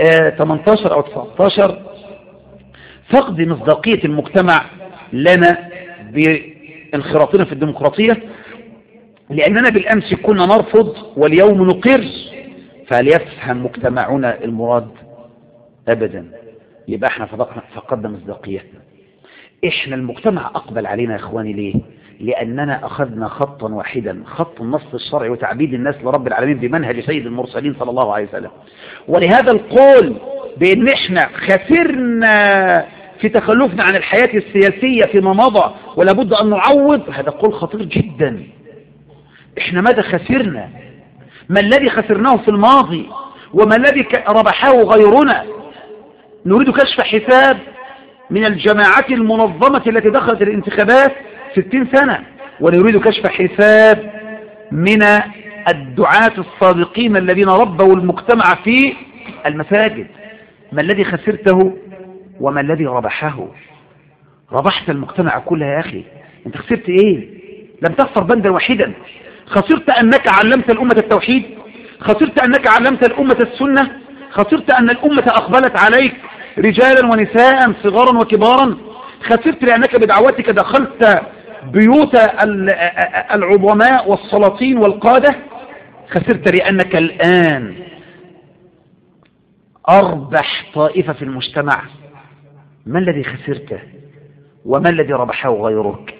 آه 18 أو 19 فقد مصداقية المجتمع لنا بانخراطنا في الديمقراطية لأننا بالأمس كنا نرفض واليوم نقر فليفهم مجتمعنا المراد أبدا؟ يبقى إحنا فقدنا مصداقيتنا. إحنا المجتمع أقبل علينا يا إخواني ليه؟ لأننا أخذنا خطا واحدا خط النص الشرعي وتعبيد الناس لرب العالمين بمنهج سيد المرسلين صلى الله عليه وسلم. ولهذا القول بأن إحنا خسرنا في تخلفنا عن الحياة السياسية فيما مضى ولا بد أن نعوض هذا قول خطير جدا. إحنا ماذا خسرنا؟ ما الذي خسرناه في الماضي وما الذي ربحه غيرنا؟ نريد كشف حساب من الجماعات المنظمة التي دخلت الانتخابات ستين سنة ونريد كشف حساب من الدعاة الصادقين الذين ربوا المجتمع في المساجد. ما الذي خسرته وما الذي ربحه؟ ربحت المجتمع كله يا أخي. أنت خسرت إيه؟ لم تخسر بندا واحدا خسرت أنك علمت الأمة التوحيد. خسرت أنك علمت الأمة السنة. خسرت أن الأمة أقبلت عليك رجالا ونساء صغارا وكبارا. خسرت لأنك بدعوتك دخلت بيوت العظماء والسلاطين والقادة خسرت لأنك الآن أربح طائفة في المجتمع. ما الذي خسرته وما الذي ربحه غيرك؟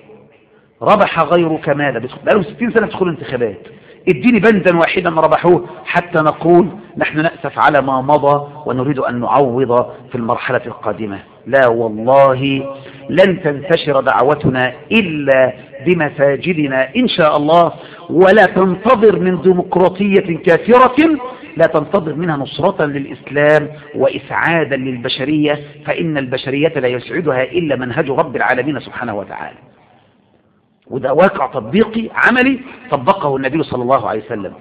ربح غيرك ماذا؟ بقالهم ستين سنة تدخل انتخابات اديني بندا واحدا ربحوه حتى نقول نحن نأسف على ما مضى ونريد أن نعوض في المرحلة القادمة. لا والله لن تنتشر دعوتنا إلا بمساجدنا إن شاء الله ولا تنتظر من ديمقراطية كافرة لا تنتظر منها نصرة للإسلام وإسعادا للبشرية فإن البشرية لا يسعدها إلا منهج رب العالمين سبحانه وتعالى. وده واقع تطبيقي عملي طبقه النبي صلى الله عليه وسلم.